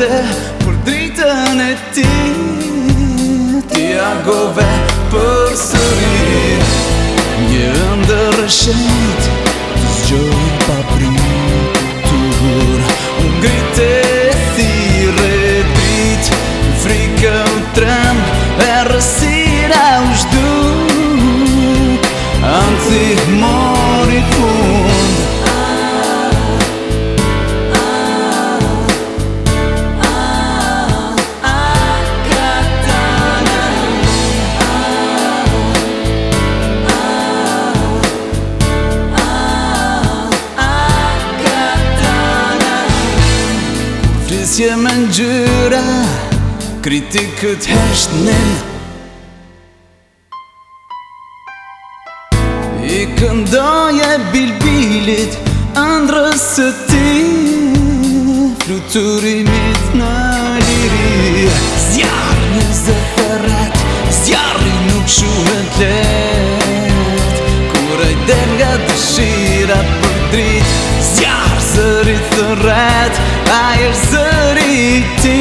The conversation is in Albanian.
vete Për dritën e ti Ti agove për sërit Një ndërëshet shet Zgjoj pa prit Pytje me njyra Kritik hesht në I këndoj e bilbilit Andrës së ti Fluturimit në liri Zjarë në zë Zjarë nuk shuhën të let Kuraj del nga dëshira shira për drit Zjarë së rritë të A Ai është waiting